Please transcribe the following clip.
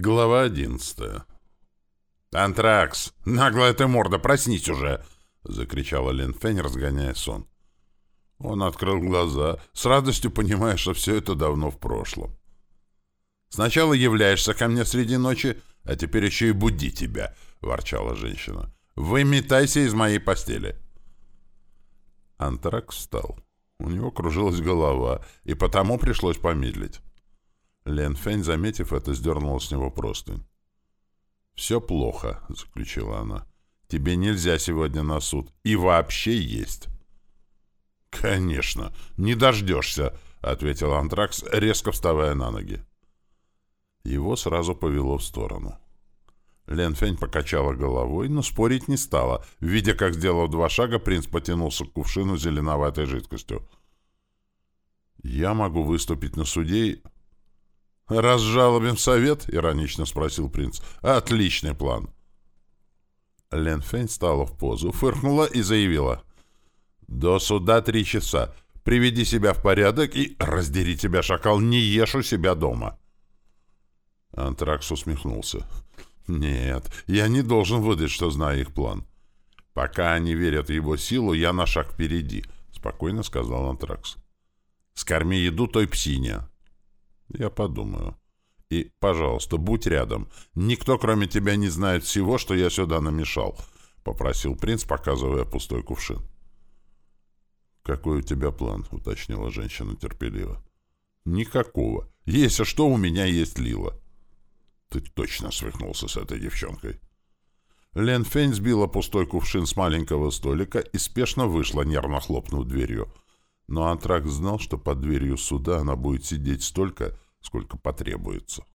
Глава одиннадцатая. «Антракс! Наглая ты морда, проснись уже!» — закричала Лин Фень, разгоняя сон. Он открыл глаза, с радостью понимая, что все это давно в прошлом. «Сначала являешься ко мне среди ночи, а теперь еще и буди тебя!» — ворчала женщина. «Выметайся из моей постели!» Антракс встал. У него кружилась голова, и потому пришлось помедлить. Лен Фэнь, заметив это, сдернула с него простынь. «Все плохо», — заключила она. «Тебе нельзя сегодня на суд. И вообще есть». «Конечно, не дождешься», — ответил Антракс, резко вставая на ноги. Его сразу повело в сторону. Лен Фень покачала головой, но спорить не стала, видя, как, сделав два шага, принц потянулся к кувшину зеленоватой жидкостью. «Я могу выступить на суде и...» «Разжалобим совет?» — иронично спросил принц. «Отличный план!» Лен Фэнь стала в позу, фыркнула и заявила. «До суда три часа. Приведи себя в порядок и раздери тебя, шакал, не ешь у себя дома». Антракс усмехнулся. «Нет, я не должен выдать, что знаю их план. Пока они верят в его силу, я на шаг впереди», — спокойно сказал Антракс. «Скорми еду той псине». Я подумаю. И, пожалуйста, будь рядом. Никто, кроме тебя, не знает всего, что я сюда намешал, — попросил принц, показывая пустой кувшин. «Какой у тебя план?» — уточнила женщина терпеливо. «Никакого. Если что, у меня есть Лила». «Ты точно свихнулся с этой девчонкой». Лен Фень сбила пустой кувшин с маленького столика и спешно вышла, нервно хлопнув дверью — но Антракс знал, что под дверью суда она будет сидеть столько, сколько потребуется.